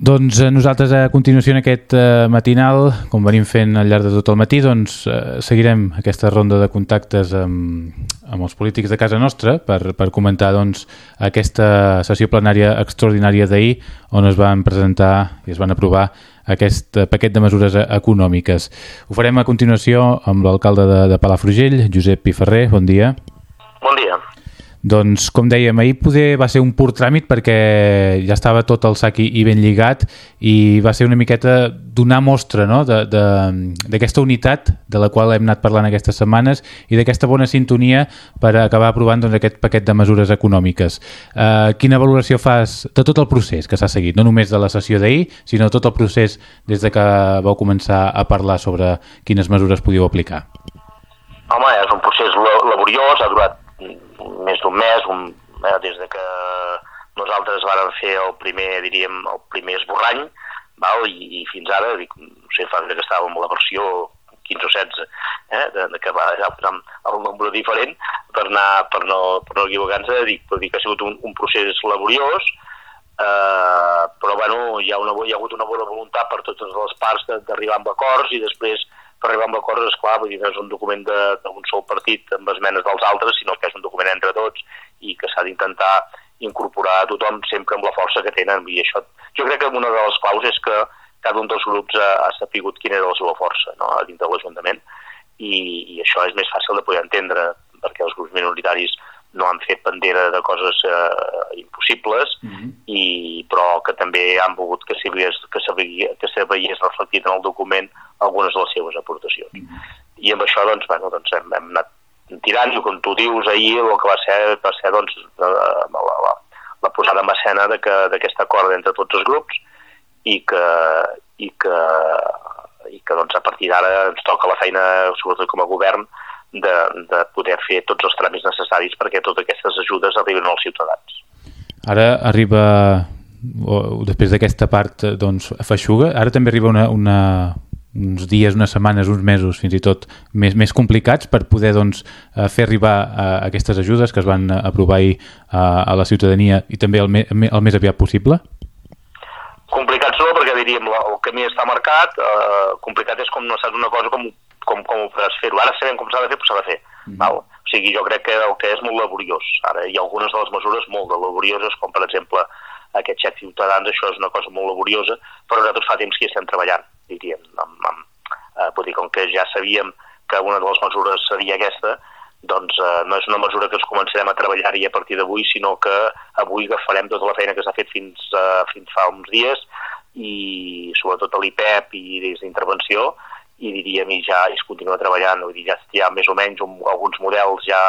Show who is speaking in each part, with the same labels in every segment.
Speaker 1: Doncs eh, nosaltres a continuació en aquest eh, matinal, com venim fent al llarg de tot el matí, doncs eh, seguirem aquesta ronda de contactes amb, amb els polítics de casa nostra per, per comentar doncs, aquesta sessió plenària extraordinària d'ahir on es van presentar i es van aprovar aquest paquet de mesures econòmiques. Ho farem a continuació amb l'alcalde de, de Palafrugell, Josep Piferrer. Bon dia.
Speaker 2: Bon dia.
Speaker 1: Doncs, com dèiem, ahir poder va ser un pur tràmit perquè ja estava tot el sac i, i ben lligat i va ser una miqueta donar mostra no? d'aquesta unitat de la qual hem anat parlant aquestes setmanes i d'aquesta bona sintonia per acabar aprovant doncs, aquest paquet de mesures econòmiques. Uh, quina valoració fas de tot el procés que s'ha seguit? No només de la sessió d'ahir, sinó tot el procés des de que vau començar a parlar sobre quines mesures podíeu aplicar.
Speaker 2: Home, és un procés laboriós, ha durat més d'un mes, un, eh, des de que nosaltres vàrem fer el primer, diríem, el primer esborrany, val? I, i fins ara, dic, no sé, fa que estàvem amb la versió 15 o 16, eh, de, de que va posant el nombre diferent per, anar, per no, per no equivocar-nos, dic, per dir que ha sigut un, un procés laboriós, eh, però bueno, hi ha, una, hi ha hagut una bona voluntat per totes les parts d'arribar amb acords i després per arribar amb acords, esclar, vull dir, no és un document d'un sol partit amb esmenes dels altres, sinó que és un document entre tots i que s'ha d'intentar incorporar a tothom sempre amb la força que tenen. I això, jo crec que una de les claus és que cada un dels grups ha, ha sapigut quina era la seva força no? a dintre de l'Ajuntament i, i això és més fàcil de poder entendre perquè els grups minoritaris no han fet bandera de coses eh, impossibles, mm -hmm. i, però que també han volgut que s'hi que que se veiés reflectit en el document algunes de les seves aportacions. Mm -hmm. I amb això doncs, bueno, doncs hem, hem anat tirant, i com tu dius ahir, el que va ser, va ser doncs, la, la, la, la posada en escena d'aquest acord entre tots els grups i que, i que, i que doncs, a partir d'ara ens toca la feina, sobretot com a govern, de, de poder fer tots els tràmits necessaris perquè totes aquestes ajudes arriben als ciutadans.
Speaker 1: Ara arriba, o, després d'aquesta part doncs, feixuga, ara també arriba una, una, uns dies, unes setmanes, uns mesos, fins i tot més, més complicats per poder doncs, eh, fer arribar a aquestes ajudes que es van aprovar ahir a, a la ciutadania i també el, me, el més aviat possible?
Speaker 2: Complicats no, perquè diríem el camí està marcat, eh, complicat és com no saps una cosa com com, com ho podràs fer-ho. Ara sabem com s'ha de fer, però s'ha de fer. Mm. Val? O sigui, jo crec que el que és molt laboriós. Ara hi ha algunes de les mesures molt de laborioses, com per exemple aquest xec ciutadans, això és una cosa molt laboriosa, però nosaltres fa temps que hi estem treballant, diríem. Amb, amb, eh, dir, com que ja sabíem que una de les mesures seria aquesta, doncs eh, no és una mesura que ens començarem a treballar-hi a partir d'avui, sinó que avui agafarem tota la feina que s'ha fet fins, eh, fins fa uns dies i sobretot a l'IPEP i des d'intervenció i diríem, i ja es continua treballant, vull dir, ja hi ha més o menys un, alguns models ja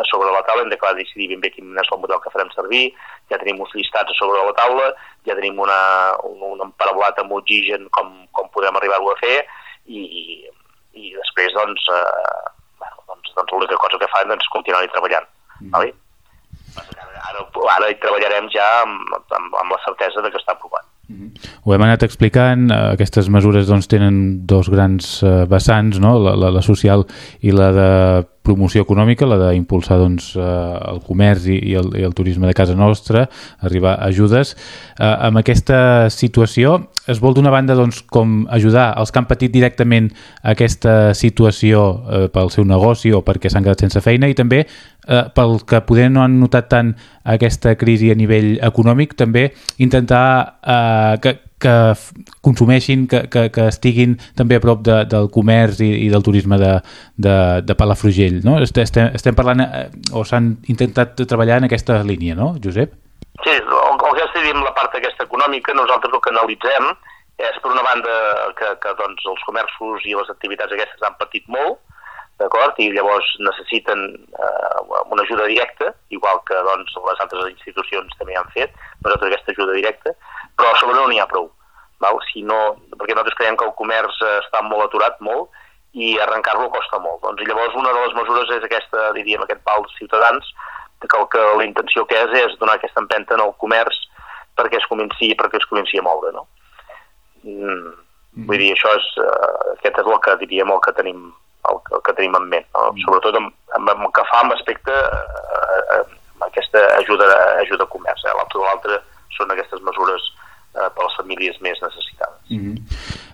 Speaker 2: a sobre la taula, hem de clar decidir ben bé quin és el model que farem servir, ja tenim uns llistats a sobre la taula, ja tenim una, un, un emparabolat amb oxigen com, com podem arribar-ho a fer i, i després doncs, eh, bueno, doncs, doncs l'única cosa que fan doncs, continuar-hi treballant. Mm. Vale? Ara, ara hi treballarem ja amb, amb, amb la certesa de que està aprovat.
Speaker 1: Ho hem anat explicant, eh, aquestes mesures doncs, tenen dos grans eh, vessants, no? la, la, la social i la de promoció econòmica, la d'impulsar doncs, eh, el comerç i, i, el, i el turisme de casa nostra, arribar a ajudes. Eh, amb aquesta situació es vol d'una banda doncs, com ajudar els que han patit directament aquesta situació eh, pel seu negoci o perquè s'han quedat sense feina i també eh, pel que poder no han notat tant aquesta crisi a nivell econòmic, també intentar eh, que, que consumeixin, que, que, que estiguin també a prop de, del comerç i, i del turisme de, de, de Palafrugell. No? Estem, estem parlant, eh, o s'han intentat treballar en aquesta línia, no, Josep?
Speaker 2: Sí, el, el que estem la part aquesta econòmica, nosaltres el que analitzem és, per una banda, que, que doncs, els comerços i les activitats aquestes han patit molt, d'acord? I llavors necessiten eh, una ajuda directa, igual que doncs, les altres institucions també han fet, per tota aquesta ajuda directa, però a sobre no n'hi ha prou. Val? Si no, perquè nosaltres creiem que el comerç està molt aturat, molt, i arrencar-lo costa molt. Doncs, llavors una de les mesures és aquesta, diríem, aquest pal ciutadans, que el que la intenció que és és donar aquesta empenta al comerç perquè es comenci, perquè es comenci a moure, no? Mm, vull dir, això és, uh, aquest és el que diríem el que tenim, el, el que tenim en ment, no? Mm. sobretot amb, amb, amb el que fa amb aspecte uh, uh, aquesta ajuda, ajuda a comerç. Eh? L'altre són aquestes mesures eh, per les famílies més necessitades. Mm
Speaker 1: -hmm.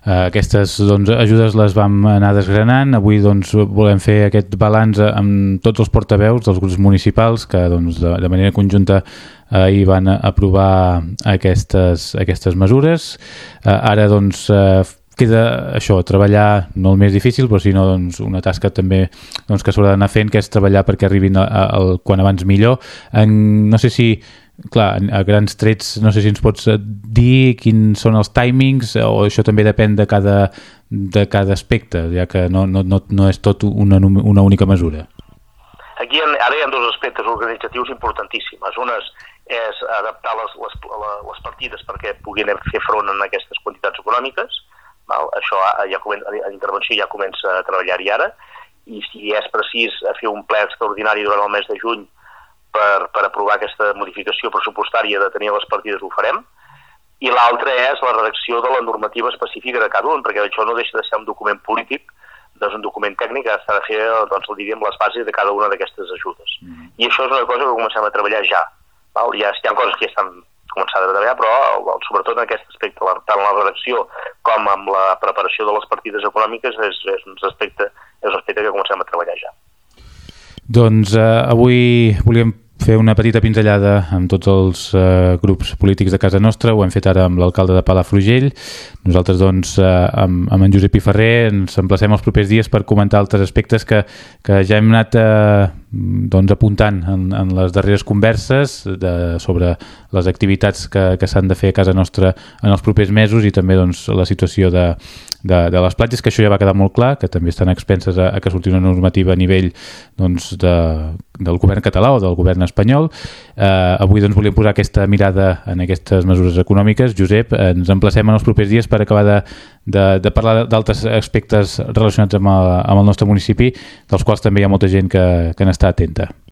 Speaker 1: uh, aquestes doncs, ajudes les vam anar desgranant. Avui doncs, volem fer aquest balanç amb tots els portaveus dels grups municipals que doncs, de, de manera conjunta ahir van aprovar aquestes, aquestes mesures. Uh, ara doncs, uh, queda això, treballar no el més difícil, però sinó doncs, una tasca també doncs, que s'haurà d'anar fent, que és treballar perquè arribin a, a, a, quan abans millor. En, no sé si clar, a grans trets no sé si ens pots eh, dir quins són els timings o això també depèn de cada, de cada aspecte, ja que no, no, no, no és tot una, una única mesura.
Speaker 2: Aquí ara hi ha dos aspectes organitzatius importantíssims. Una és adaptar les, les, les partides perquè puguin fer front a aquestes quantitats econòmiques. Val? Això ja comença, la intervenció ja comença a treballar-hi ara i si és precís a fer un ple extraordinari durant el mes de juny per, per aprovar aquesta modificació pressupostària de tenir les partides ho farem, i l'altra és la redacció de la normativa específica de cada un, perquè això no deixa de ser un document polític, doncs un document tècnic que s'ha de fer, doncs, diríem, les bases de cada una d'aquestes ajudes. Mm -hmm. I això és una cosa que comencem a treballar ja. Val? Ja hi ha coses que ja estan començant a treballar, però sobretot en aquest aspecte, tant la redacció com amb la preparació de les partides econòmiques és, és, un, aspecte, és un aspecte que comencem a treballar ja.
Speaker 1: Doncs eh, avui volíem fer una petita pinzellada amb tots els eh, grups polítics de casa nostra, ho hem fet ara amb l'alcalde de Palafrugell. Nosaltres, doncs, eh, amb, amb en Josep Ferrer ens emplacem els propers dies per comentar altres aspectes que, que ja hem anat eh, doncs, apuntant en, en les darreres converses de, sobre les activitats que, que s'han de fer a casa nostra en els propers mesos i també doncs, la situació de, de, de les platges, que això ja va quedar molt clar, que també estan expenses a, a que surti una normativa a nivell doncs, de, del govern català o del govern espanyol. Eh, avui doncs, volíem posar aquesta mirada en aquestes mesures econòmiques. Josep, ens emplacem en els propers dies per acabar de, de, de parlar d'altres aspectes relacionats amb el, amb el nostre municipi, dels quals també hi ha molta gent que, que n'està está atenta.